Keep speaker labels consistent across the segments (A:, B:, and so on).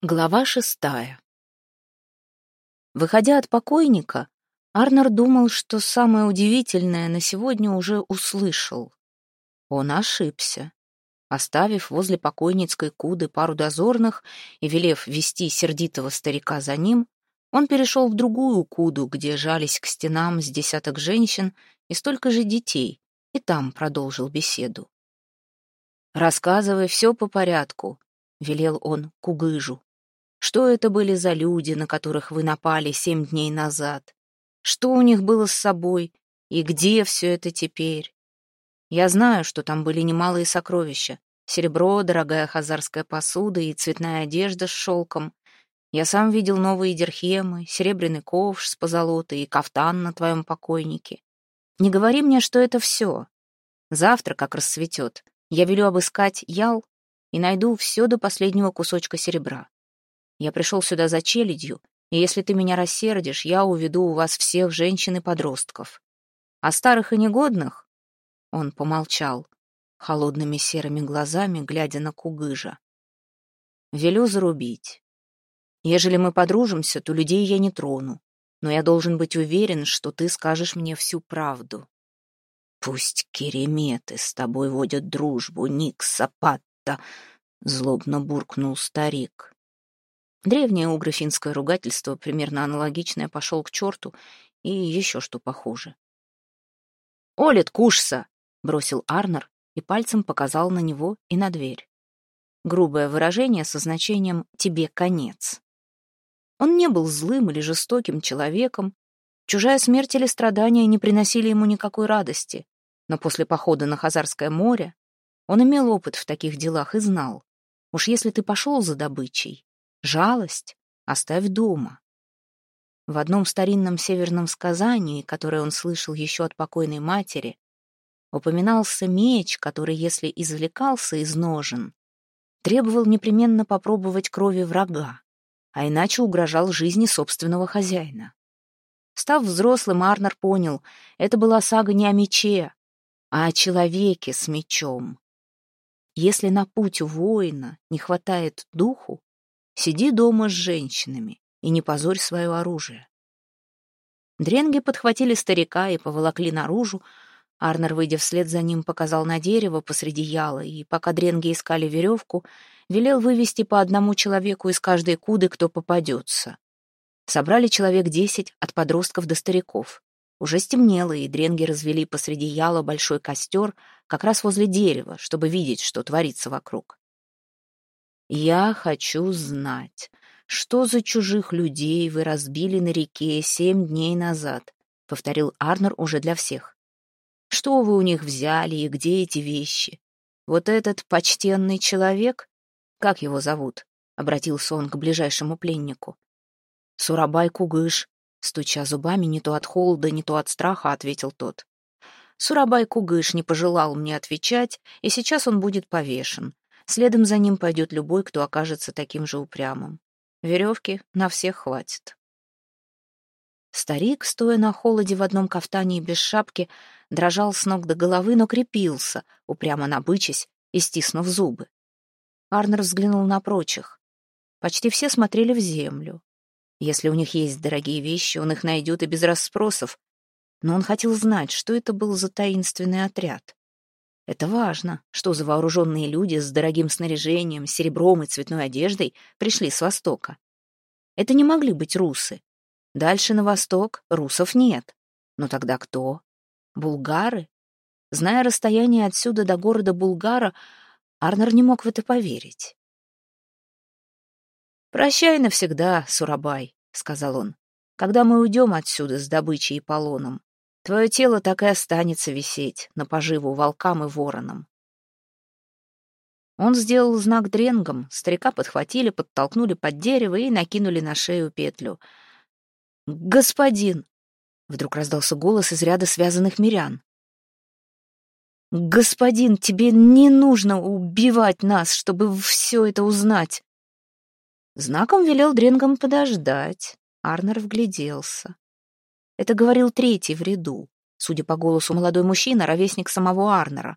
A: Глава шестая. Выходя от покойника, Арнер думал, что самое удивительное на сегодня уже услышал. Он ошибся. Оставив возле покойницкой куды пару дозорных и велев вести сердитого старика за ним, он перешел в другую куду, где жались к стенам с десяток женщин и столько же детей, и там продолжил беседу. «Рассказывай все по порядку», — велел он Кугыжу. Что это были за люди, на которых вы напали семь дней назад? Что у них было с собой? И где все это теперь? Я знаю, что там были немалые сокровища. Серебро, дорогая хазарская посуда и цветная одежда с шелком. Я сам видел новые дирхемы, серебряный ковш с позолотой и кафтан на твоем покойнике. Не говори мне, что это все. Завтра, как рассветет, я велю обыскать ял и найду все до последнего кусочка серебра. Я пришел сюда за челядью, и если ты меня рассердишь, я уведу у вас всех женщин и подростков. А старых и негодных...» Он помолчал, холодными серыми глазами, глядя на Кугыжа. «Велю зарубить. Ежели мы подружимся, то людей я не трону, но я должен быть уверен, что ты скажешь мне всю правду». «Пусть кереметы с тобой водят дружбу, Ник Сапатта», — злобно буркнул старик. Древнее угрофинское ругательство, примерно аналогичное, пошел к черту, и еще что похуже. «Олет, кушса!» — бросил Арнер и пальцем показал на него и на дверь. Грубое выражение со значением «тебе конец». Он не был злым или жестоким человеком, чужая смерть или страдания не приносили ему никакой радости, но после похода на Хазарское море он имел опыт в таких делах и знал, уж если ты пошел за добычей, Жалость оставь дома. В одном старинном северном сказании, которое он слышал еще от покойной матери, упоминался меч, который, если извлекался из ножен, требовал непременно попробовать крови врага, а иначе угрожал жизни собственного хозяина. Став взрослым, Арнер понял, это была сага не о мече, а о человеке с мечом. Если на путь воина не хватает духу, Сиди дома с женщинами и не позорь свое оружие. Дренги подхватили старика и поволокли наружу. Арнер, выйдя вслед за ним, показал на дерево посреди яла, и пока дренги искали веревку, велел вывести по одному человеку из каждой куды, кто попадется. Собрали человек десять от подростков до стариков. Уже стемнело, и дренги развели посреди яла большой костер как раз возле дерева, чтобы видеть, что творится вокруг. «Я хочу знать, что за чужих людей вы разбили на реке семь дней назад», — повторил Арнер уже для всех. «Что вы у них взяли и где эти вещи? Вот этот почтенный человек, как его зовут?» — обратился он к ближайшему пленнику. «Сурабай Кугыш», — стуча зубами не то от холода, не то от страха, ответил тот. Сурабай Кугыш не пожелал мне отвечать, и сейчас он будет повешен. Следом за ним пойдет любой, кто окажется таким же упрямым. Веревки на всех хватит. Старик, стоя на холоде в одном кафтане и без шапки, дрожал с ног до головы, но крепился, упрямо набычась и стиснув зубы. Арнер взглянул на прочих. Почти все смотрели в землю. Если у них есть дорогие вещи, он их найдет и без расспросов. Но он хотел знать, что это был за таинственный отряд. Это важно, что за вооруженные люди с дорогим снаряжением, серебром и цветной одеждой пришли с Востока. Это не могли быть русы. Дальше на восток русов нет. Но тогда кто? Булгары? Зная расстояние отсюда до города Булгара, Арнер не мог в это поверить. «Прощай навсегда, Сурабай», — сказал он, — «когда мы уйдем отсюда с добычей и полоном. Твое тело так и останется висеть на поживу волкам и воронам. Он сделал знак дренгам, старика подхватили, подтолкнули под дерево и накинули на шею петлю. «Господин!» — вдруг раздался голос из ряда связанных мирян. «Господин, тебе не нужно убивать нас, чтобы все это узнать!» Знаком велел дренгам подождать. Арнер вгляделся. Это говорил третий в ряду. Судя по голосу, молодой мужчина, ровесник самого Арнера.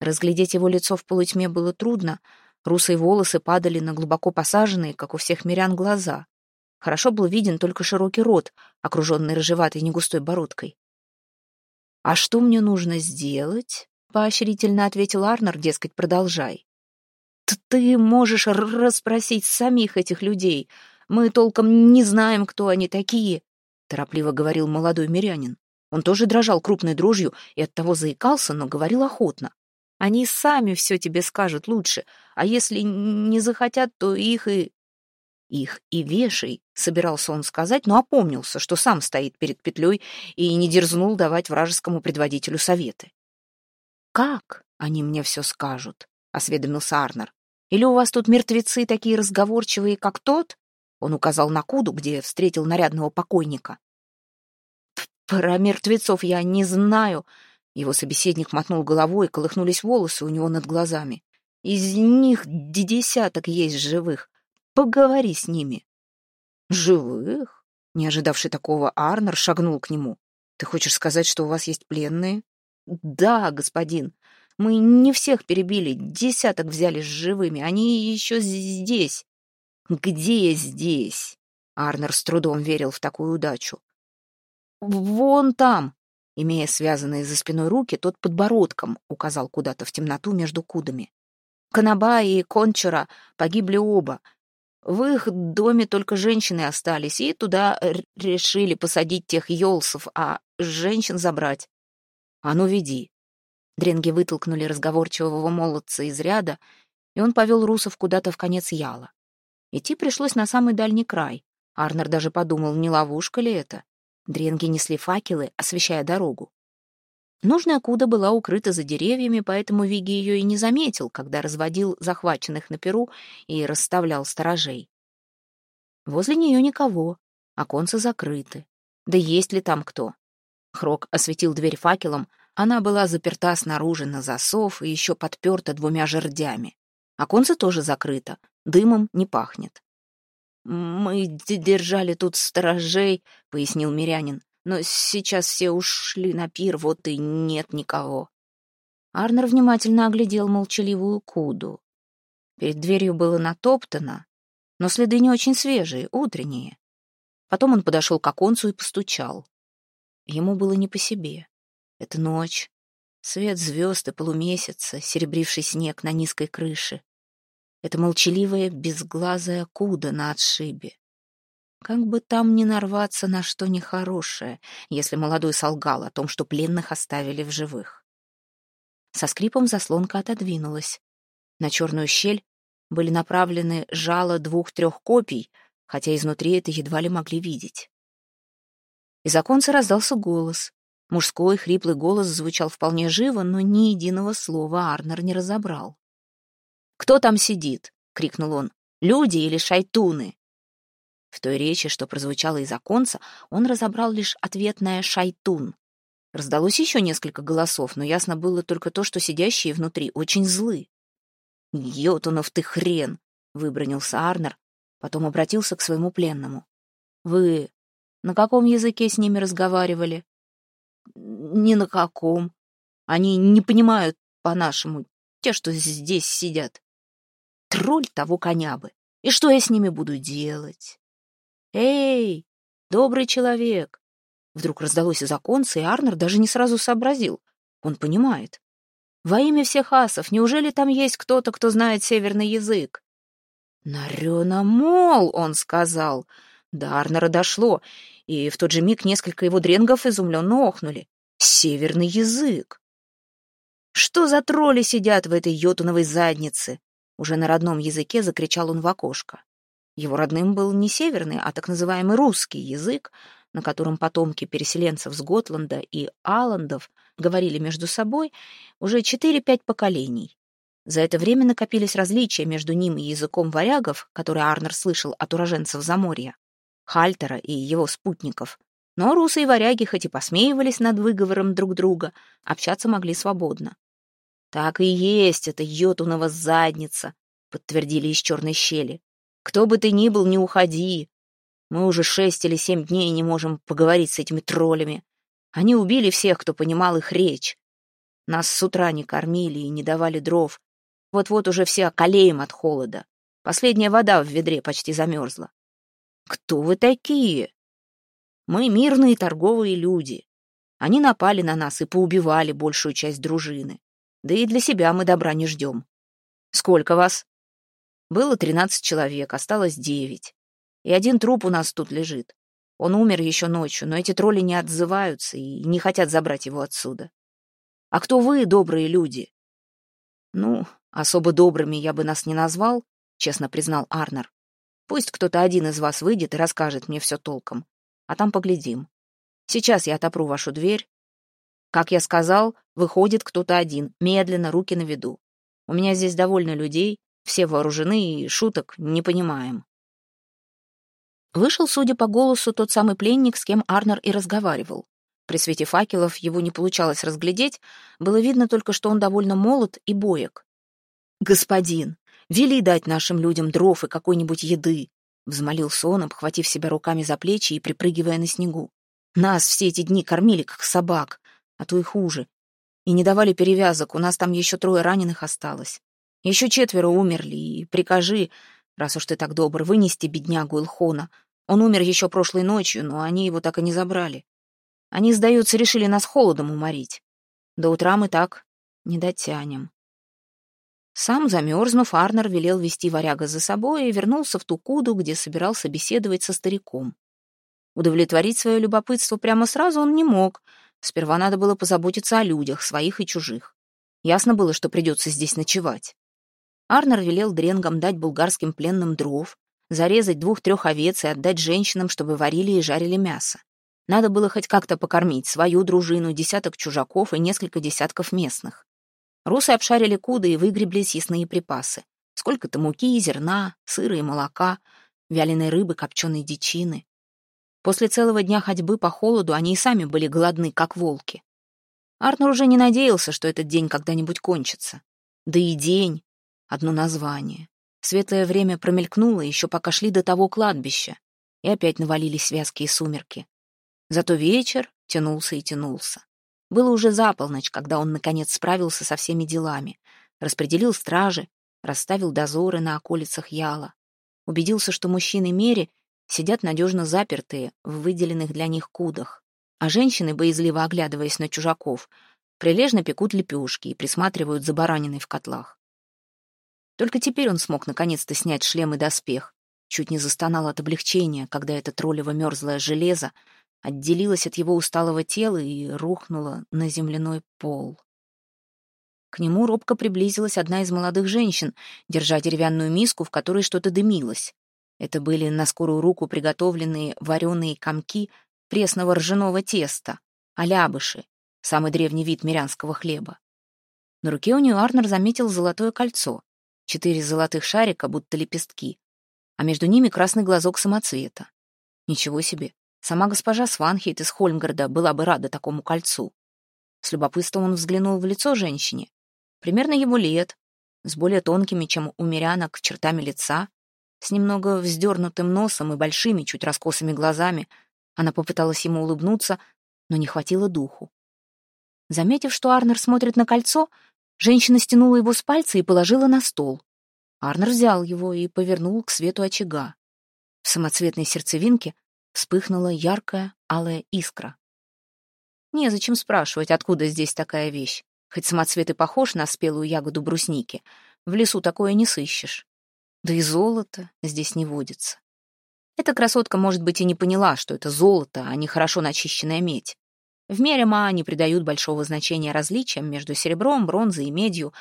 A: Разглядеть его лицо в полутьме было трудно. Русые волосы падали на глубоко посаженные, как у всех мирян, глаза. Хорошо был виден только широкий рот, окруженный рыжеватой негустой бородкой. «А что мне нужно сделать?» — поощрительно ответил Арнер, дескать, продолжай. «Ты можешь расспросить самих этих людей. Мы толком не знаем, кто они такие», — торопливо говорил молодой мирянин. Он тоже дрожал крупной дрожью и оттого заикался, но говорил охотно. Они сами все тебе скажут лучше, а если не захотят, то их и... Их и вешай, собирался он сказать, но опомнился, что сам стоит перед петлей и не дерзнул давать вражескому предводителю советы. «Как они мне все скажут?» — осведомился Арнер. «Или у вас тут мертвецы такие разговорчивые, как тот?» Он указал на Куду, где встретил нарядного покойника. «Про мертвецов я не знаю», его собеседник мотнул головой, колыхнулись волосы у него над глазами. «Из них десяток есть живых. Поговори с ними». «Живых?» Не ожидавший такого, Арнер шагнул к нему. «Ты хочешь сказать, что у вас есть пленные?» «Да, господин. Мы не всех перебили, десяток взяли с живыми. Они еще здесь». «Где здесь?» Арнер с трудом верил в такую удачу. «Вон там», Имея связанные за спиной руки, тот подбородком указал куда-то в темноту между кудами. Канаба и Кончера погибли оба. В их доме только женщины остались, и туда решили посадить тех елсов, а женщин забрать. «А ну, веди!» Дренги вытолкнули разговорчивого молодца из ряда, и он повел русов куда-то в конец яла. Идти пришлось на самый дальний край. Арнер даже подумал, не ловушка ли это. Дренги несли факелы, освещая дорогу. Нужная куда была укрыта за деревьями, поэтому Виги ее и не заметил, когда разводил захваченных на перу и расставлял сторожей. Возле нее никого, оконцы закрыты. Да есть ли там кто? Хрок осветил дверь факелом, она была заперта снаружи на засов и еще подперта двумя жердями. Оконце тоже закрыто, дымом не пахнет. «Мы держали тут сторожей», — пояснил мирянин. «Но сейчас все ушли на пир, вот и нет никого». Арнер внимательно оглядел молчаливую Куду. Перед дверью было натоптано, но следы не очень свежие, утренние. Потом он подошел к оконцу и постучал. Ему было не по себе. Это ночь, свет звезд и полумесяца, серебривший снег на низкой крыше. Это молчаливая, безглазая куда на отшибе. Как бы там ни нарваться на что нехорошее, если молодой солгал о том, что пленных оставили в живых. Со скрипом заслонка отодвинулась. На черную щель были направлены жало двух-трех копий, хотя изнутри это едва ли могли видеть. Из оконца раздался голос. Мужской хриплый голос звучал вполне живо, но ни единого слова Арнер не разобрал. «Кто там сидит?» — крикнул он. «Люди или шайтуны?» В той речи, что прозвучало из оконца, он разобрал лишь ответное «шайтун». Раздалось еще несколько голосов, но ясно было только то, что сидящие внутри очень злы. «Йотунов ты хрен!» — выбронился Арнер, потом обратился к своему пленному. «Вы на каком языке с ними разговаривали?» «Ни на каком. Они не понимают по-нашему, те, что здесь сидят». Тролль того коня бы. И что я с ними буду делать? Эй, добрый человек! Вдруг раздалось из оконца, и Арнер даже не сразу сообразил. Он понимает. Во имя всех асов, неужели там есть кто-то, кто знает северный язык? «Нарена мол!» — он сказал. До Арнера дошло, и в тот же миг несколько его дренгов изумленно охнули. «Северный язык!» Что за тролли сидят в этой йотуновой заднице? Уже на родном языке закричал он в окошко. Его родным был не северный, а так называемый русский язык, на котором потомки переселенцев с Готланда и Аландов говорили между собой уже 4-5 поколений. За это время накопились различия между ним и языком варягов, который Арнер слышал от уроженцев Заморья, Хальтера и его спутников. Но русы и варяги, хоть и посмеивались над выговором друг друга, общаться могли свободно. «Так и есть, это йотунова задница», — подтвердили из черной щели. «Кто бы ты ни был, не уходи. Мы уже шесть или семь дней не можем поговорить с этими троллями. Они убили всех, кто понимал их речь. Нас с утра не кормили и не давали дров. Вот-вот уже все околеем от холода. Последняя вода в ведре почти замерзла. Кто вы такие? Мы мирные торговые люди. Они напали на нас и поубивали большую часть дружины. Да и для себя мы добра не ждем. Сколько вас? Было тринадцать человек, осталось девять. И один труп у нас тут лежит. Он умер еще ночью, но эти тролли не отзываются и не хотят забрать его отсюда. А кто вы, добрые люди? Ну, особо добрыми я бы нас не назвал, честно признал Арнер. Пусть кто-то один из вас выйдет и расскажет мне все толком, а там поглядим. Сейчас я отопру вашу дверь. Как я сказал, выходит кто-то один, медленно, руки на виду. У меня здесь довольно людей, все вооружены и шуток не понимаем. Вышел, судя по голосу, тот самый пленник, с кем Арнер и разговаривал. При свете факелов его не получалось разглядеть, было видно только, что он довольно молод и боек. «Господин, вели дать нашим людям дров и какой-нибудь еды», — взмолился он, обхватив себя руками за плечи и припрыгивая на снегу. «Нас все эти дни кормили, как собак, а то и хуже. И не давали перевязок, у нас там еще трое раненых осталось. Еще четверо умерли, и прикажи, раз уж ты так добр, вынести беднягу Илхона. Он умер еще прошлой ночью, но они его так и не забрали. Они, сдаются, решили нас холодом уморить. До утра мы так не дотянем. Сам, замерзнув, Арнер велел вести варяга за собой и вернулся в ту куду, где собирался беседовать со стариком. Удовлетворить свое любопытство прямо сразу он не мог. Сперва надо было позаботиться о людях, своих и чужих. Ясно было, что придется здесь ночевать. Арнер велел дренгам дать булгарским пленным дров, зарезать двух-трех овец и отдать женщинам, чтобы варили и жарили мясо. Надо было хоть как-то покормить свою дружину, десяток чужаков и несколько десятков местных. Русы обшарили куды и выгребли съестные припасы. Сколько-то муки, зерна, сыра и молока, вяленой рыбы, копченой дичины. После целого дня ходьбы по холоду они и сами были голодны, как волки. Арнер уже не надеялся, что этот день когда-нибудь кончится. Да и день — одно название. Светлое время промелькнуло, еще пока шли до того кладбища, и опять навалились вязкие сумерки. Зато вечер тянулся и тянулся. Было уже за полночь, когда он, наконец, справился со всеми делами. Распределил стражи, расставил дозоры на околицах Яла. Убедился, что мужчины Мери сидят надежно запертые в выделенных для них кудах, а женщины, боязливо оглядываясь на чужаков, прилежно пекут лепешки и присматривают за бараниной в котлах. Только теперь он смог наконец-то снять шлем и доспех. Чуть не застонал от облегчения, когда это троллево мерзлое железо отделилась от его усталого тела и рухнула на земляной пол. К нему робко приблизилась одна из молодых женщин, держа деревянную миску, в которой что-то дымилось. Это были на скорую руку приготовленные вареные комки пресного ржаного теста, алябыши, самый древний вид мирянского хлеба. На руке у нее Арнер заметил золотое кольцо, четыре золотых шарика, будто лепестки, а между ними красный глазок самоцвета. Ничего себе, Сама госпожа Сванхейт из Хольмгарда была бы рада такому кольцу. С любопытством он взглянул в лицо женщине. Примерно его лет, с более тонкими, чем у мирянок, чертами лица, с немного вздернутым носом и большими, чуть раскосыми глазами. Она попыталась ему улыбнуться, но не хватило духу. Заметив, что Арнер смотрит на кольцо, женщина стянула его с пальца и положила на стол. Арнер взял его и повернул к свету очага. В самоцветной сердцевинке вспыхнула яркая алая искра. Незачем спрашивать, откуда здесь такая вещь. Хоть самоцвет и похож на спелую ягоду брусники, в лесу такое не сыщешь. Да и золото здесь не водится. Эта красотка, может быть, и не поняла, что это золото, а не хорошо начищенная медь. В мере не придают большого значения различиям между серебром, бронзой и медью.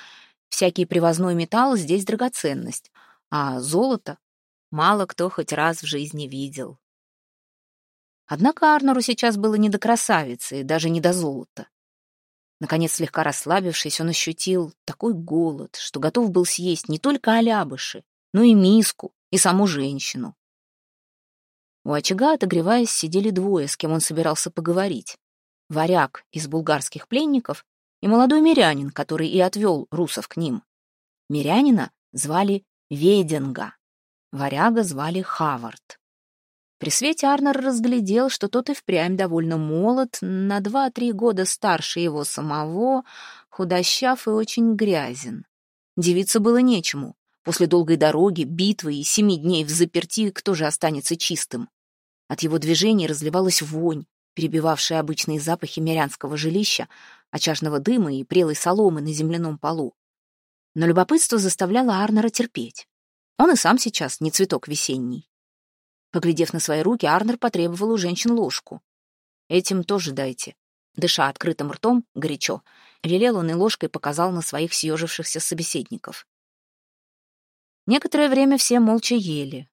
A: Всякий привозной металл здесь драгоценность, а золото мало кто хоть раз в жизни видел. Однако Арнору сейчас было не до красавицы, даже не до золота. Наконец, слегка расслабившись, он ощутил такой голод, что готов был съесть не только алябыши, но и миску, и саму женщину. У очага, отогреваясь, сидели двое, с кем он собирался поговорить. Варяг из булгарских пленников и молодой мирянин, который и отвел русов к ним. Мирянина звали Веденга, варяга звали Хавард. При свете Арнер разглядел, что тот и впрямь довольно молод, на два-три года старше его самого, худощав и очень грязен. Девиться было нечему. После долгой дороги, битвы и семи дней в заперти кто же останется чистым? От его движений разливалась вонь, перебивавшая обычные запахи мирянского жилища, очажного дыма и прелой соломы на земляном полу. Но любопытство заставляло Арнера терпеть. Он и сам сейчас не цветок весенний. Поглядев на свои руки, Арнер потребовал у женщин ложку. «Этим тоже дайте». Дыша открытым ртом, горячо, велел он и ложкой показал на своих съежившихся собеседников. Некоторое время все молча ели.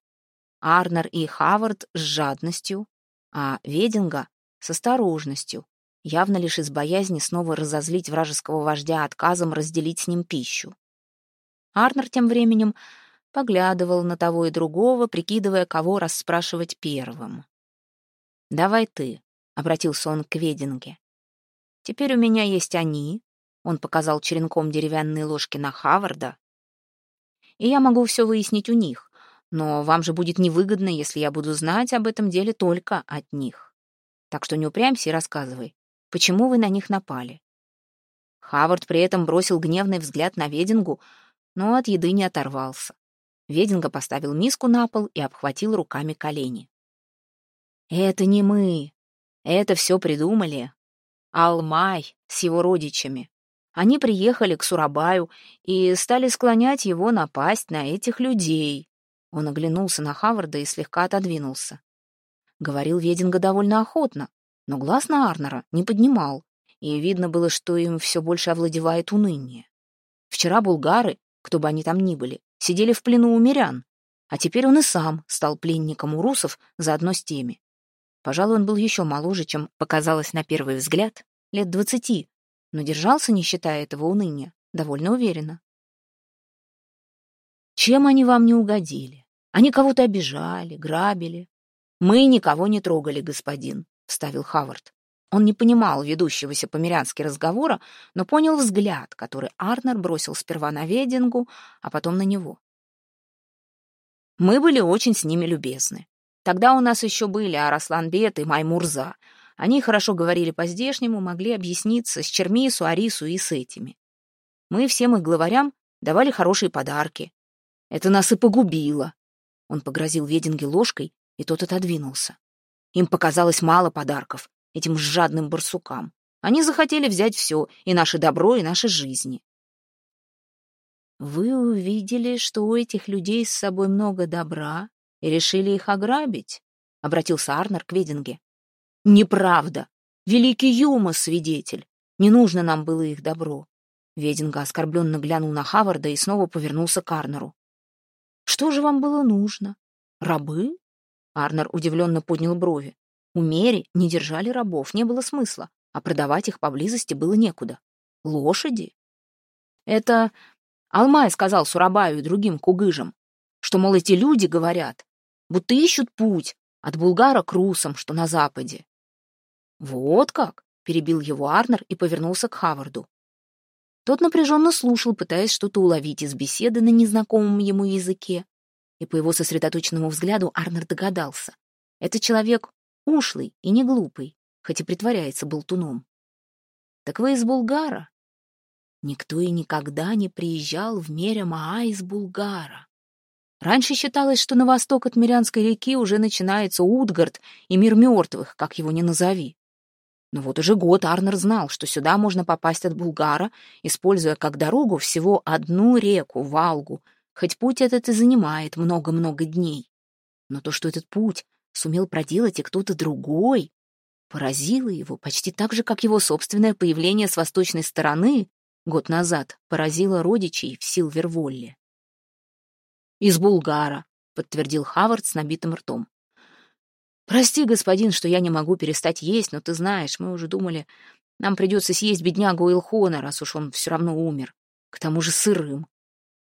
A: Арнер и Хавард с жадностью, а Вединга с осторожностью, явно лишь из боязни снова разозлить вражеского вождя отказом разделить с ним пищу. Арнер тем временем поглядывал на того и другого, прикидывая, кого расспрашивать первым. «Давай ты», — обратился он к Вединге. «Теперь у меня есть они», — он показал черенком деревянные ложки на Хаварда, «и я могу все выяснить у них, но вам же будет невыгодно, если я буду знать об этом деле только от них». Так что не упрямься и рассказывай, почему вы на них напали. Хавард при этом бросил гневный взгляд на Ведингу, но от еды не оторвался. Вединга поставил миску на пол и обхватил руками колени. «Это не мы. Это все придумали. Алмай с его родичами. Они приехали к Сурабаю и стали склонять его напасть на этих людей». Он оглянулся на Хаварда и слегка отодвинулся. Говорил Вединга довольно охотно, но глаз на Арнера не поднимал, и видно было, что им все больше овладевает уныние. Вчера булгары, кто бы они там ни были, сидели в плену у мирян, а теперь он и сам стал пленником у русов заодно с теми. Пожалуй, он был еще моложе, чем показалось на первый взгляд, лет двадцати, но держался, не считая этого уныния, довольно уверенно. Чем они вам не угодили? Они кого-то обижали, грабили, «Мы никого не трогали, господин», — вставил Хавард. Он не понимал ведущегося по-мирянски разговора, но понял взгляд, который Арнер бросил сперва на Ведингу, а потом на него. Мы были очень с ними любезны. Тогда у нас еще были Арасланбет и Маймурза. Они хорошо говорили по-здешнему, могли объясниться с Чермису, Арису и с этими. Мы всем их главарям давали хорошие подарки. Это нас и погубило. Он погрозил Вединге ложкой, и тот отодвинулся. Им показалось мало подарков, этим жадным барсукам. Они захотели взять все, и наше добро, и наши жизни. Вы увидели, что у этих людей с собой много добра, и решили их ограбить? — обратился Арнер к Вединге. «Неправда. Великий Юма свидетель. Не нужно нам было их добро». Вединга оскорбленно глянул на Хаварда и снова повернулся к Арнеру. «Что же вам было нужно? Рабы? Арнер удивленно поднял брови. У Мери не держали рабов, не было смысла, а продавать их поблизости было некуда. Лошади? Это Алмай сказал Сурабаю и другим кугыжам, что, мол, эти люди говорят, будто ищут путь от Булгара к русам, что на западе. Вот как, перебил его Арнер и повернулся к Хаварду. Тот напряженно слушал, пытаясь что-то уловить из беседы на незнакомом ему языке, и по его сосредоточенному взгляду Арнер догадался. Это человек ушлый и не глупый, хоть и притворяется болтуном. «Так вы из Булгара?» Никто и никогда не приезжал в Меря-Маа из Булгара. Раньше считалось, что на восток от Мирянской реки уже начинается Утгард и мир мертвых, как его ни назови. Но вот уже год Арнер знал, что сюда можно попасть от Булгара, используя как дорогу всего одну реку, Валгу, хоть путь этот и занимает много-много дней. Но то, что этот путь сумел проделать и кто-то другой, поразило его почти так же, как его собственное появление с восточной стороны год назад поразило родичей в Силверволле. «Из Булгара», — подтвердил Хавард с набитым ртом. «Прости, господин, что я не могу перестать есть, но ты знаешь, мы уже думали, нам придется съесть беднягу Илхона, раз уж он все равно умер. К тому же сырым.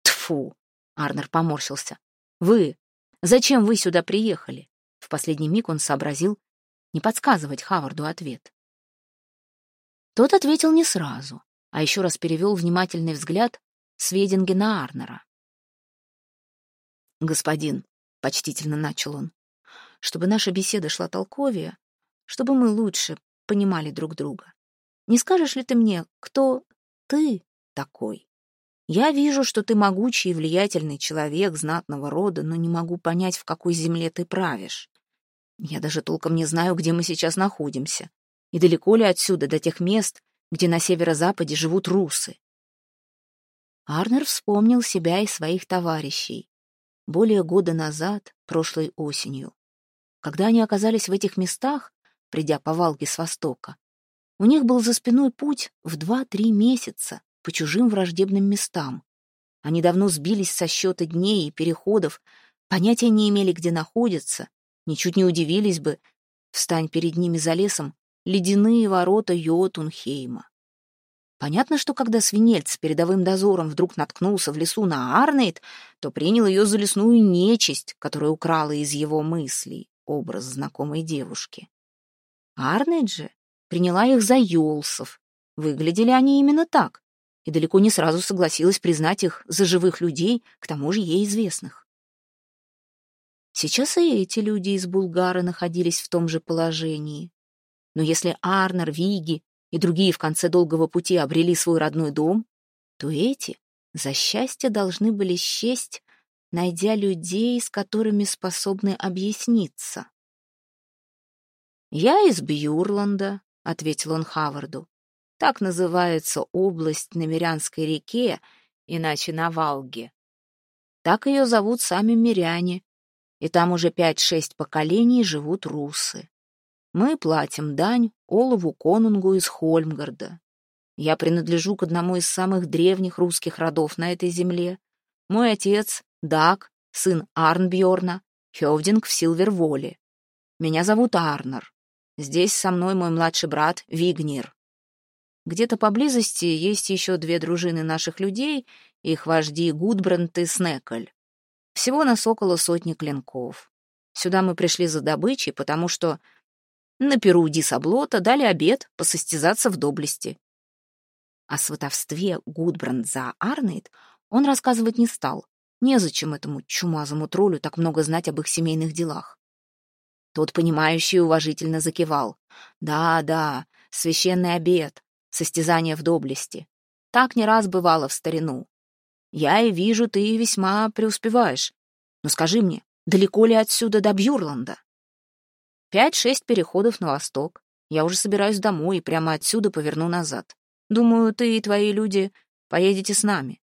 A: Тфу! Арнер поморщился. «Вы? Зачем вы сюда приехали?» В последний миг он сообразил не подсказывать Хаварду ответ. Тот ответил не сразу, а еще раз перевел внимательный взгляд с Вединги на Арнера. «Господин», — почтительно начал он, — «чтобы наша беседа шла толковее, чтобы мы лучше понимали друг друга. Не скажешь ли ты мне, кто ты такой?» Я вижу, что ты могучий и влиятельный человек знатного рода, но не могу понять, в какой земле ты правишь. Я даже толком не знаю, где мы сейчас находимся, и далеко ли отсюда до тех мест, где на северо-западе живут русы. Арнер вспомнил себя и своих товарищей. Более года назад, прошлой осенью. Когда они оказались в этих местах, придя по Валге с востока, у них был за спиной путь в два-три месяца, по чужим враждебным местам. Они давно сбились со счета дней и переходов, понятия не имели, где находятся, ничуть не удивились бы, встань перед ними за лесом, ледяные ворота Йотунхейма. Понятно, что когда свинельц с передовым дозором вдруг наткнулся в лесу на Арнейд, то принял ее за лесную нечисть, которая украла из его мыслей образ знакомой девушки. Арнейд же приняла их за Йолсов. Выглядели они именно так и далеко не сразу согласилась признать их за живых людей, к тому же ей известных. Сейчас и эти люди из Булгара находились в том же положении. Но если Арнер, Виги и другие в конце долгого пути обрели свой родной дом, то эти за счастье должны были счесть, найдя людей, с которыми способны объясниться. «Я из Бьюрланда», — ответил он Хаварду. Так называется область на Мирянской реке, иначе на Валге. Так ее зовут сами миряне, и там уже пять-шесть поколений живут русы. Мы платим дань Олову Конунгу из Хольмгарда. Я принадлежу к одному из самых древних русских родов на этой земле. Мой отец — Даг, сын Арнбьорна, Хевдинг в Силверволе. Меня зовут Арнер. Здесь со мной мой младший брат Вигнир. Где-то поблизости есть еще две дружины наших людей, их вожди Гудбранд и Снеколь. Всего нас около сотни клинков. Сюда мы пришли за добычей, потому что на Перу Дисаблота дали обед посостязаться в доблести. О сватовстве Гудбранд за Арнейд он рассказывать не стал. Незачем этому чумазому троллю так много знать об их семейных делах. Тот, понимающий, уважительно закивал. «Да, да, священный обед состязания в доблести. Так не раз бывало в старину. Я и вижу, ты весьма преуспеваешь. Но скажи мне, далеко ли отсюда до Бьюрланда? Пять-шесть переходов на восток. Я уже собираюсь домой и прямо отсюда поверну назад. Думаю, ты и твои люди поедете с нами.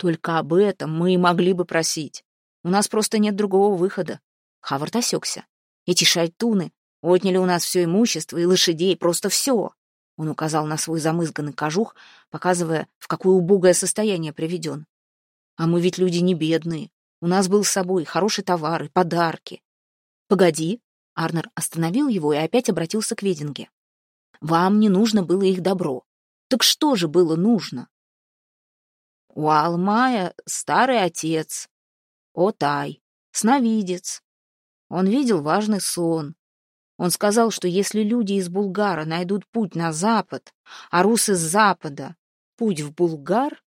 A: Только об этом мы и могли бы просить. У нас просто нет другого выхода. Хавард осекся. Эти шайтуны отняли у нас все имущество и лошадей, просто все. Он указал на свой замызганный кожух, показывая, в какое убогое состояние приведен. А мы ведь люди не бедные. У нас был с собой хороший товар и подарки. Погоди. Арнер остановил его и опять обратился к Вединге. Вам не нужно было их добро. Так что же было нужно? У Алмая старый отец, Отай, сновидец. Он видел важный сон, он сказал, что если люди из Булгара найдут путь на запад, а русы с запада — путь в Булгар,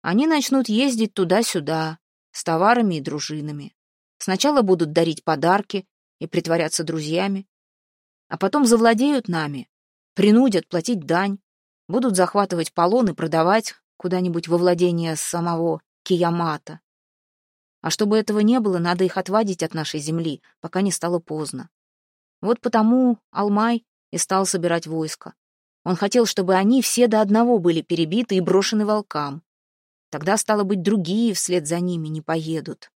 A: они начнут ездить туда-сюда с товарами и дружинами. Сначала будут дарить подарки и притворяться друзьями, а потом завладеют нами, принудят платить дань, будут захватывать полон и продавать куда-нибудь во владение самого Киямата. А чтобы этого не было, надо их отвадить от нашей земли, пока не стало поздно. Вот потому Алмай и стал собирать войско. Он хотел, чтобы они все до одного были перебиты и брошены волкам. Тогда, стало быть, другие вслед за ними не поедут.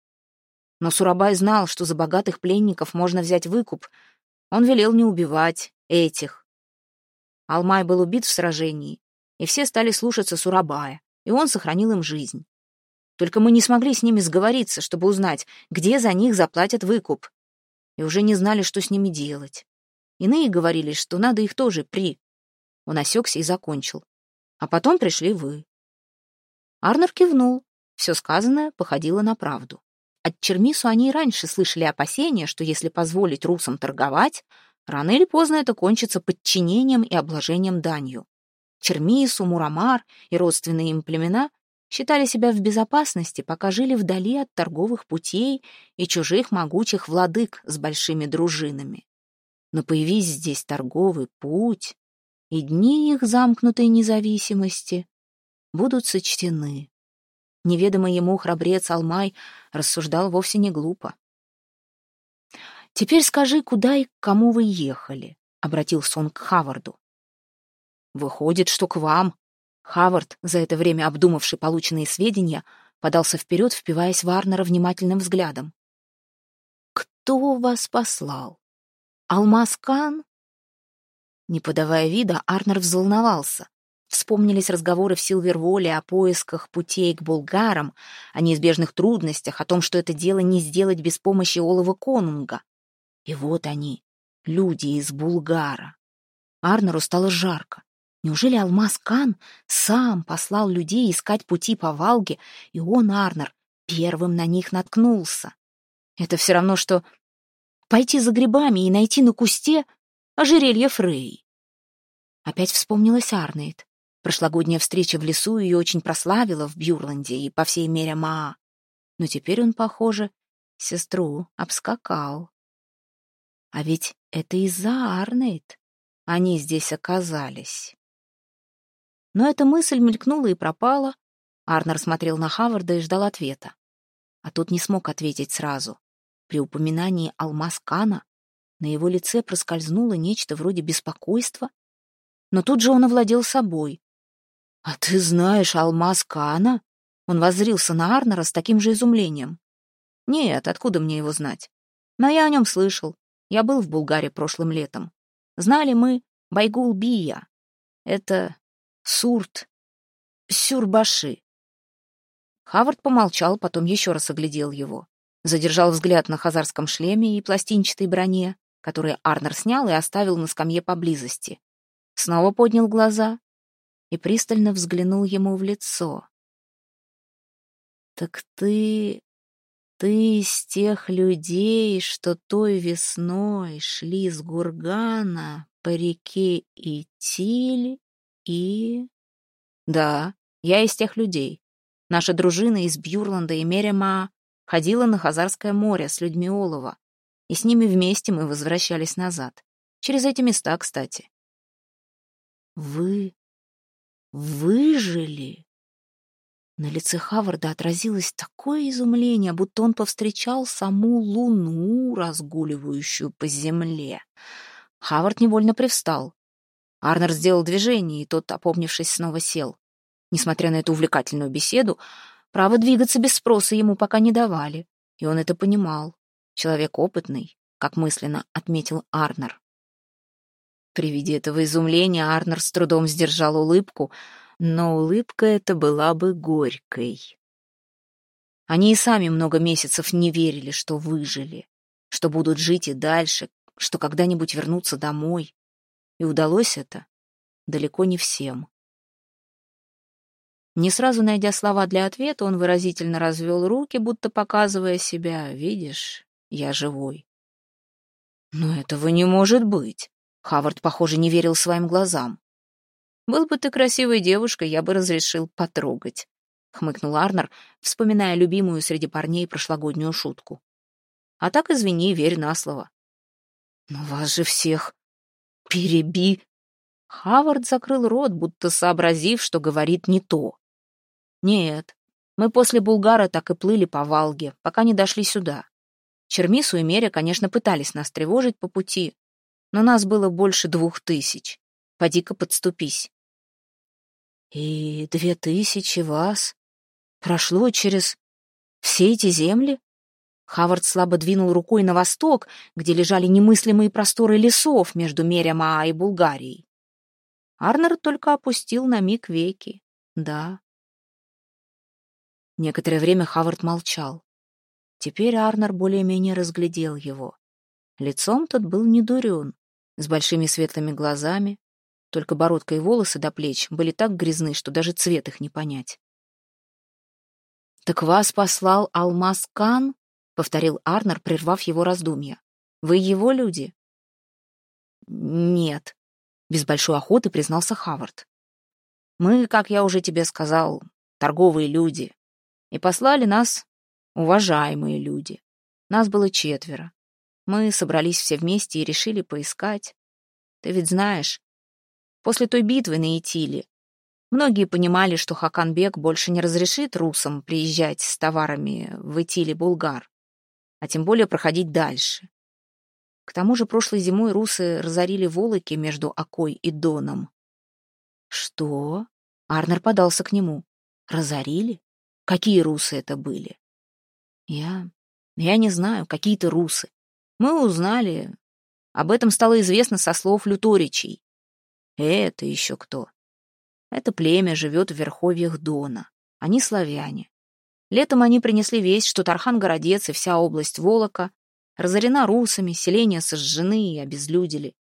A: Но Сурабай знал, что за богатых пленников можно взять выкуп. Он велел не убивать этих. Алмай был убит в сражении, и все стали слушаться Сурабая, и он сохранил им жизнь. Только мы не смогли с ними сговориться, чтобы узнать, где за них заплатят выкуп и уже не знали, что с ними делать. Иные говорили, что надо их тоже при... Он осекся и закончил. А потом пришли вы. Арнер кивнул. Все сказанное походило на правду. От Чермису они и раньше слышали опасения, что если позволить русам торговать, рано или поздно это кончится подчинением и обложением данью. Чермису, Мурамар и родственные им племена считали себя в безопасности, пока жили вдали от торговых путей и чужих могучих владык с большими дружинами. Но появись здесь торговый путь, и дни их замкнутой независимости будут сочтены. Неведомый ему храбрец Алмай рассуждал вовсе не глупо. «Теперь скажи, куда и к кому вы ехали?» — обратился он к Хаварду. «Выходит, что к вам». Хавард, за это время обдумавший полученные сведения, подался вперед, впиваясь в Арнера внимательным взглядом. «Кто вас послал? Алмаскан?» Не подавая вида, Арнер взволновался. Вспомнились разговоры в Силверволе о поисках путей к булгарам, о неизбежных трудностях, о том, что это дело не сделать без помощи Олова Конунга. И вот они, люди из Булгара. Арнеру стало жарко. Неужели Алмаз Кан сам послал людей искать пути по Валге, и он, Арнер, первым на них наткнулся? Это все равно, что пойти за грибами и найти на кусте ожерелье Фрей. Опять вспомнилась Арнейд. Прошлогодняя встреча в лесу ее очень прославила в Бьюрланде и по всей мере Маа. Но теперь он, похоже, сестру обскакал. А ведь это из-за Арнейд они здесь оказались. Но эта мысль мелькнула и пропала. Арнер смотрел на Хаварда и ждал ответа. А тот не смог ответить сразу. При упоминании алмаз Кана на его лице проскользнуло нечто вроде беспокойства, но тут же он овладел собой. «А ты знаешь алмаз Кана?» Он воззрился на Арнера с таким же изумлением. «Нет, откуда мне его знать? Но я о нем слышал. Я был в Булгаре прошлым летом. Знали мы Байгул-Бия. Это Сурт, Сюрбаши». Хавард помолчал, потом еще раз оглядел его. Задержал взгляд на хазарском шлеме и пластинчатой броне, которые Арнер снял и оставил на скамье поблизости. Снова поднял глаза и пристально взглянул ему в лицо. «Так ты... ты из тех людей, что той весной шли с Гургана по реке Итиль и...» «Да, я из тех людей. Наша дружина из Бьюрланда и Мерема ходила на Хазарское море с людьми Олова и с ними вместе мы возвращались назад. Через эти места, кстати. Вы выжили? На лице Хаварда отразилось такое изумление, будто он повстречал саму луну, разгуливающую по земле. Хавард невольно привстал. Арнер сделал движение, и тот, опомнившись, снова сел. Несмотря на эту увлекательную беседу, право двигаться без спроса ему пока не давали, и он это понимал. Человек опытный, как мысленно отметил Арнер. При виде этого изумления Арнер с трудом сдержал улыбку, но улыбка эта была бы горькой. Они и сами много месяцев не верили, что выжили, что будут жить и дальше, что когда-нибудь вернутся домой. И удалось это далеко не всем. Не сразу найдя слова для ответа, он выразительно развел руки, будто показывая себя. «Видишь, я живой. Но этого не может быть. Хавард, похоже, не верил своим глазам. «Был бы ты красивой девушкой, я бы разрешил потрогать», — хмыкнул Арнер, вспоминая любимую среди парней прошлогоднюю шутку. «А так, извини, верь на слово». «Но вас же всех переби...» Хавард закрыл рот, будто сообразив, что говорит не то. «Нет, мы после Булгара так и плыли по Валге, пока не дошли сюда. Чермису и Меря, конечно, пытались нас тревожить по пути, но нас было больше двух тысяч. Поди-ка подступись. И две тысячи вас прошло через все эти земли? Хавард слабо двинул рукой на восток, где лежали немыслимые просторы лесов между Мерямаа и Булгарией. Арнер только опустил на миг веки. Да. Некоторое время Хавард молчал. Теперь Арнер более-менее разглядел его. Лицом тот был недурен, с большими светлыми глазами, только бородка и волосы до плеч были так грязны, что даже цвет их не понять. «Так вас послал Алмаз Кан?» — повторил Арнер, прервав его раздумья. «Вы его люди?» «Нет», — без большой охоты признался Хавард. «Мы, как я уже тебе сказал, торговые люди, и послали нас уважаемые люди. Нас было четверо. Мы собрались все вместе и решили поискать. Ты ведь знаешь, после той битвы на Итиле Многие понимали, что Хаканбек больше не разрешит русам приезжать с товарами в Итили-Булгар, а тем более проходить дальше. К тому же прошлой зимой русы разорили Волоки между Окой и Доном. Что? Арнер подался к нему. Разорили? Какие русы это были? Я... я не знаю, какие-то русы. Мы узнали. Об этом стало известно со слов люторичей. Это еще кто? Это племя живет в верховьях Дона. Они славяне. Летом они принесли весть, что Тархан-городец и вся область Волока разорена русами, селения сожжены и обезлюдили.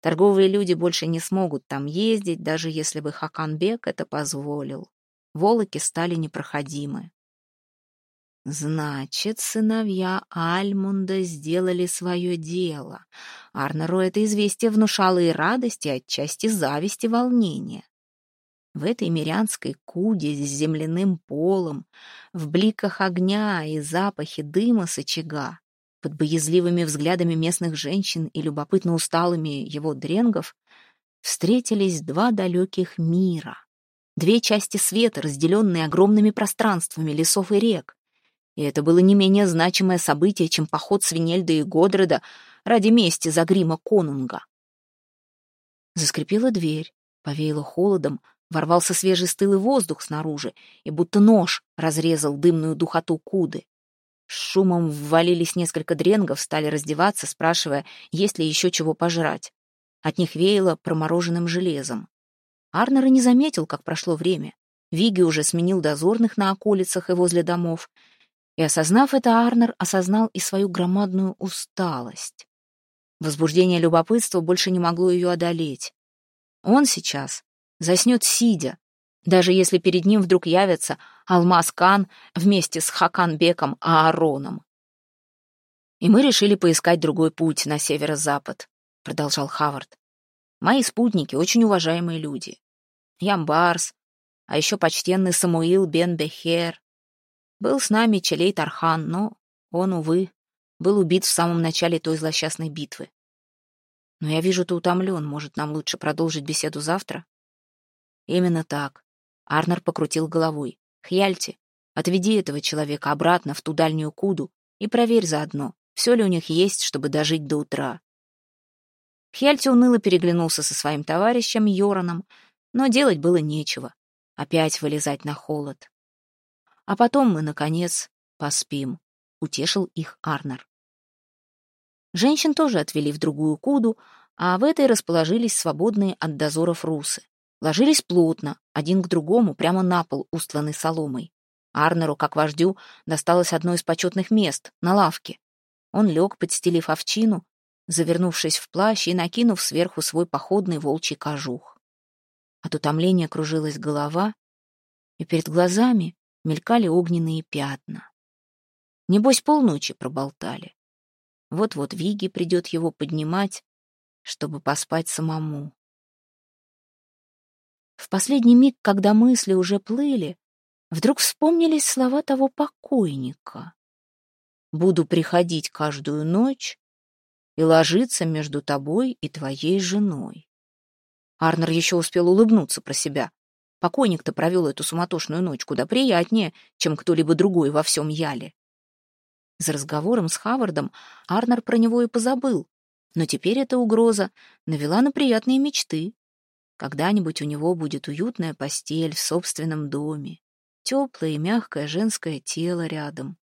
A: Торговые люди больше не смогут там ездить, даже если бы Хаканбек это позволил. Волоки стали непроходимы. Значит, сыновья Альмунда сделали свое дело. Арнеру это известие внушало и радость, и отчасти зависть и волнение. В этой мирянской куде с земляным полом, в бликах огня и запахе дыма с очага, под боязливыми взглядами местных женщин и любопытно усталыми его дренгов, встретились два далеких мира. Две части света, разделенные огромными пространствами лесов и рек, и это было не менее значимое событие, чем поход Свинельда и Годреда ради мести за грима конунга. Заскрипела дверь, повеяло холодом, ворвался свежий стылый воздух снаружи, и будто нож разрезал дымную духоту куды. С шумом ввалились несколько дренгов, стали раздеваться, спрашивая, есть ли еще чего пожрать. От них веяло промороженным железом. Арнер и не заметил, как прошло время. Виги уже сменил дозорных на околицах и возле домов, и, осознав это, Арнер осознал и свою громадную усталость. Возбуждение любопытства больше не могло ее одолеть. Он сейчас заснет сидя, даже если перед ним вдруг явится Алмаз-Кан вместе с Хакан-Беком Аароном. «И мы решили поискать другой путь на северо-запад», — продолжал Хавард. «Мои спутники — очень уважаемые люди. Ямбарс, а еще почтенный Самуил Бен Бехер, был с нами Челей Тархан, но он, увы, был убит в самом начале той злосчастной битвы. Но я вижу, ты утомлен. Может, нам лучше продолжить беседу завтра? Именно так. Арнер покрутил головой. Хьяльти, отведи этого человека обратно в ту дальнюю куду и проверь заодно, все ли у них есть, чтобы дожить до утра. Хьяльти уныло переглянулся со своим товарищем Йораном, но делать было нечего. Опять вылезать на холод. А потом мы, наконец, поспим», — утешил их Арнер. Женщин тоже отвели в другую куду, а в этой расположились свободные от дозоров русы. Ложились плотно, один к другому, прямо на пол, устланный соломой. Арнеру, как вождю, досталось одно из почетных мест — на лавке. Он лег, подстелив овчину, завернувшись в плащ и накинув сверху свой походный волчий кожух. От утомления кружилась голова, и перед глазами мелькали огненные пятна. Небось, полночи проболтали. Вот-вот Виги придет его поднимать, чтобы поспать самому. В последний миг, когда мысли уже плыли, вдруг вспомнились слова того покойника. «Буду приходить каждую ночь и ложиться между тобой и твоей женой». Арнер еще успел улыбнуться про себя. Покойник-то провел эту суматошную ночь куда приятнее, чем кто-либо другой во всем Яле. За разговором с Хавардом Арнер про него и позабыл, но теперь эта угроза навела на приятные мечты. Когда-нибудь у него будет уютная постель в собственном доме, теплое и мягкое женское тело рядом.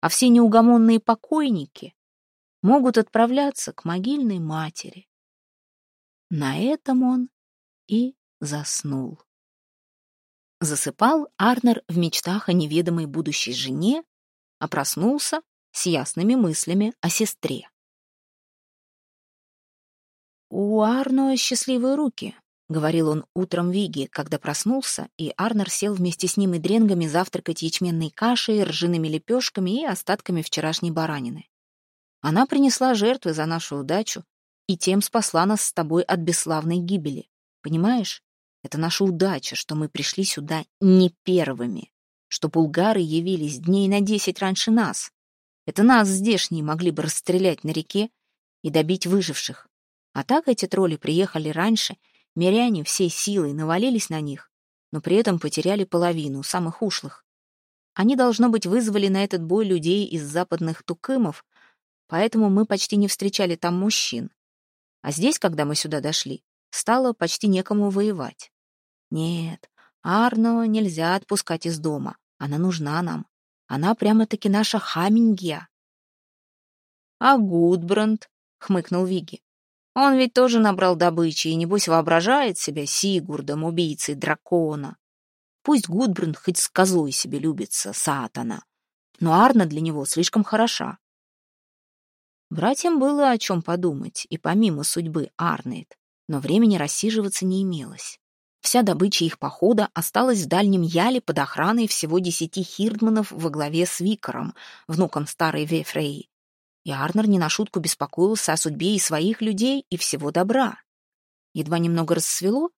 A: А все неугомонные покойники могут отправляться к могильной матери. На этом он и заснул. Засыпал Арнер в мечтах о неведомой будущей жене, а проснулся с ясными мыслями о сестре. «У Арно счастливые руки», — говорил он утром Виге, когда проснулся, и Арнер сел вместе с ним и дренгами завтракать ячменной кашей, ржаными лепешками и остатками вчерашней баранины. «Она принесла жертвы за нашу удачу и тем спасла нас с тобой от бесславной гибели. Понимаешь? Это наша удача, что мы пришли сюда не первыми, что булгары явились дней на десять раньше нас. Это нас здешние могли бы расстрелять на реке и добить выживших. А так эти тролли приехали раньше, миряне всей силой навалились на них, но при этом потеряли половину, самых ушлых. Они, должно быть, вызвали на этот бой людей из западных тукымов, поэтому мы почти не встречали там мужчин. А здесь, когда мы сюда дошли, стало почти некому воевать. Нет, Арно нельзя отпускать из дома. Она нужна нам. Она прямо-таки наша хамингья. А Гудбранд, хмыкнул Виги. Он ведь тоже набрал добычи и, небось, воображает себя Сигурдом, убийцей дракона. Пусть Гудбранд хоть с козой себе любится, сатана. Но Арна для него слишком хороша. Братьям было о чем подумать, и помимо судьбы Арнейд, но времени рассиживаться не имелось. Вся добыча их похода осталась в дальнем Яле под охраной всего десяти хирдманов во главе с Викаром, внуком старой Вефреи. И Арнер не на шутку беспокоился о судьбе и своих людей, и всего добра. Едва немного рассвело,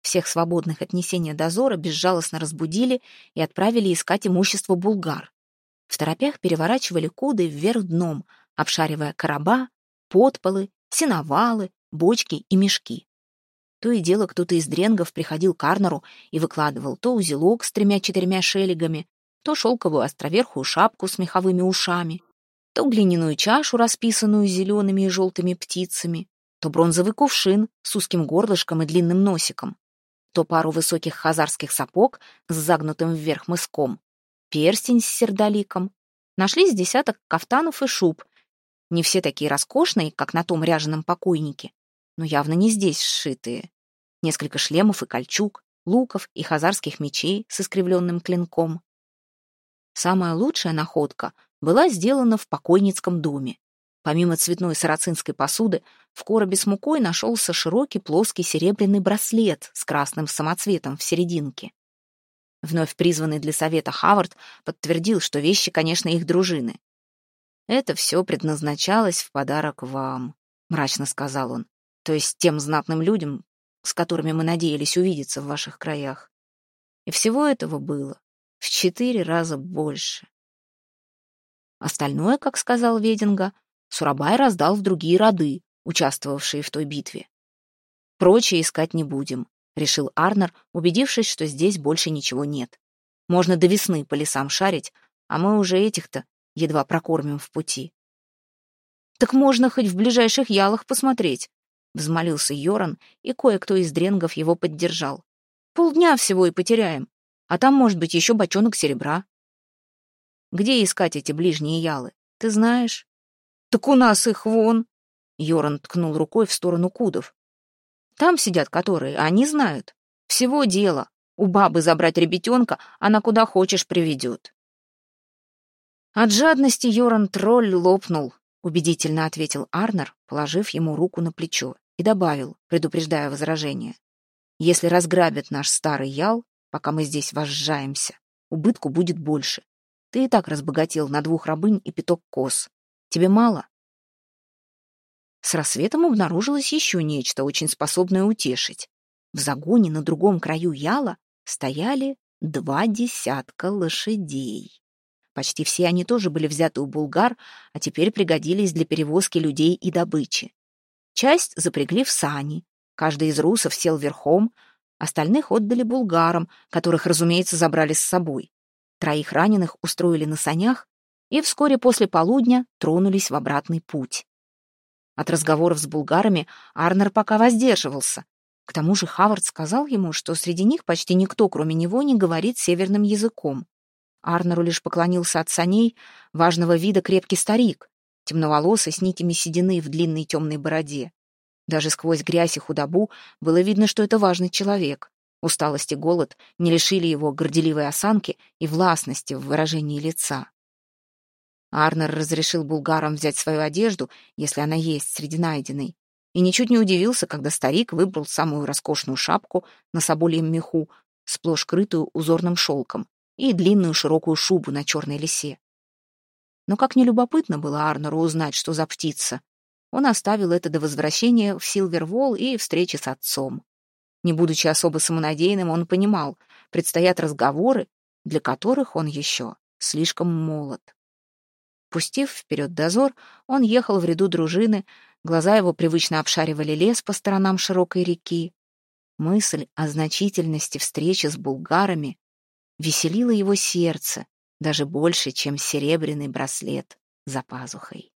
A: всех свободных от несения дозора безжалостно разбудили и отправили искать имущество булгар. В торопях переворачивали куды вверх дном, обшаривая короба, подполы, сеновалы, бочки и мешки. То и дело кто-то из дренгов приходил к Арнеру и выкладывал то узелок с тремя-четырьмя шелегами, то шелковую островерхую шапку с меховыми ушами, то глиняную чашу, расписанную зелеными и желтыми птицами, то бронзовый кувшин с узким горлышком и длинным носиком, то пару высоких хазарских сапог с загнутым вверх мыском, перстень с сердоликом. Нашлись десяток кафтанов и шуб. Не все такие роскошные, как на том ряженом покойнике, но явно не здесь сшитые. Несколько шлемов и кольчуг, луков и хазарских мечей с искривленным клинком. Самая лучшая находка была сделана в покойницком доме. Помимо цветной сарацинской посуды, в коробе с мукой нашелся широкий плоский серебряный браслет с красным самоцветом в серединке. Вновь призванный для совета Хавард подтвердил, что вещи, конечно, их дружины. «Это все предназначалось в подарок вам», — мрачно сказал он то есть тем знатным людям, с которыми мы надеялись увидеться в ваших краях. И всего этого было в четыре раза больше. Остальное, как сказал Вединга, Сурабай раздал в другие роды, участвовавшие в той битве. Прочее искать не будем, решил Арнер, убедившись, что здесь больше ничего нет. Можно до весны по лесам шарить, а мы уже этих-то едва прокормим в пути. Так можно хоть в ближайших ялах посмотреть, — взмолился Йоран, и кое-кто из дренгов его поддержал. «Полдня всего и потеряем, а там, может быть, еще бочонок серебра». «Где искать эти ближние ялы? Ты знаешь?» «Так у нас их вон!» Йоран ткнул рукой в сторону кудов. «Там сидят которые, а они знают. Всего дело. У бабы забрать ребятенка, она куда хочешь приведет». От жадности Йоран тролль лопнул, убедительно ответил Арнер, положив ему руку на плечо и добавил, предупреждая возражение. «Если разграбят наш старый ял, пока мы здесь возжаемся, убытку будет больше. Ты и так разбогател на двух рабынь и пяток коз. Тебе мало?» С рассветом обнаружилось еще нечто, очень способное утешить. В загоне на другом краю яла стояли два десятка лошадей. Почти все они тоже были взяты у булгар, а теперь пригодились для перевозки людей и добычи. Часть запрягли в сани. Каждый из русов сел верхом, остальных отдали булгарам, которых, разумеется, забрали с собой. Троих раненых устроили на санях и вскоре после полудня тронулись в обратный путь. От разговоров с булгарами Арнер пока воздерживался. К тому же Хавард сказал ему, что среди них почти никто, кроме него, не говорит северным языком. Арнеру лишь поклонился от саней важного вида крепкий старик, темноволосый, с нитями седины в длинной темной бороде. Даже сквозь грязь и худобу было видно, что это важный человек. Усталость и голод не лишили его горделивой осанки и властности в выражении лица. Арнер разрешил булгарам взять свою одежду, если она есть среди найденной, и ничуть не удивился, когда старик выбрал самую роскошную шапку на собольем меху, сплошь крытую узорным шелком, и длинную широкую шубу на черной лисе. Но как нелюбопытно было Арнеру узнать, что за птица. Он оставил это до возвращения в Силвервол и встречи с отцом. Не будучи особо самонадеянным, он понимал, предстоят разговоры, для которых он еще слишком молод. Пустив вперед дозор, он ехал в ряду дружины, глаза его привычно обшаривали лес по сторонам широкой реки. Мысль о значительности встречи с булгарами веселила его сердце даже больше, чем серебряный браслет за пазухой.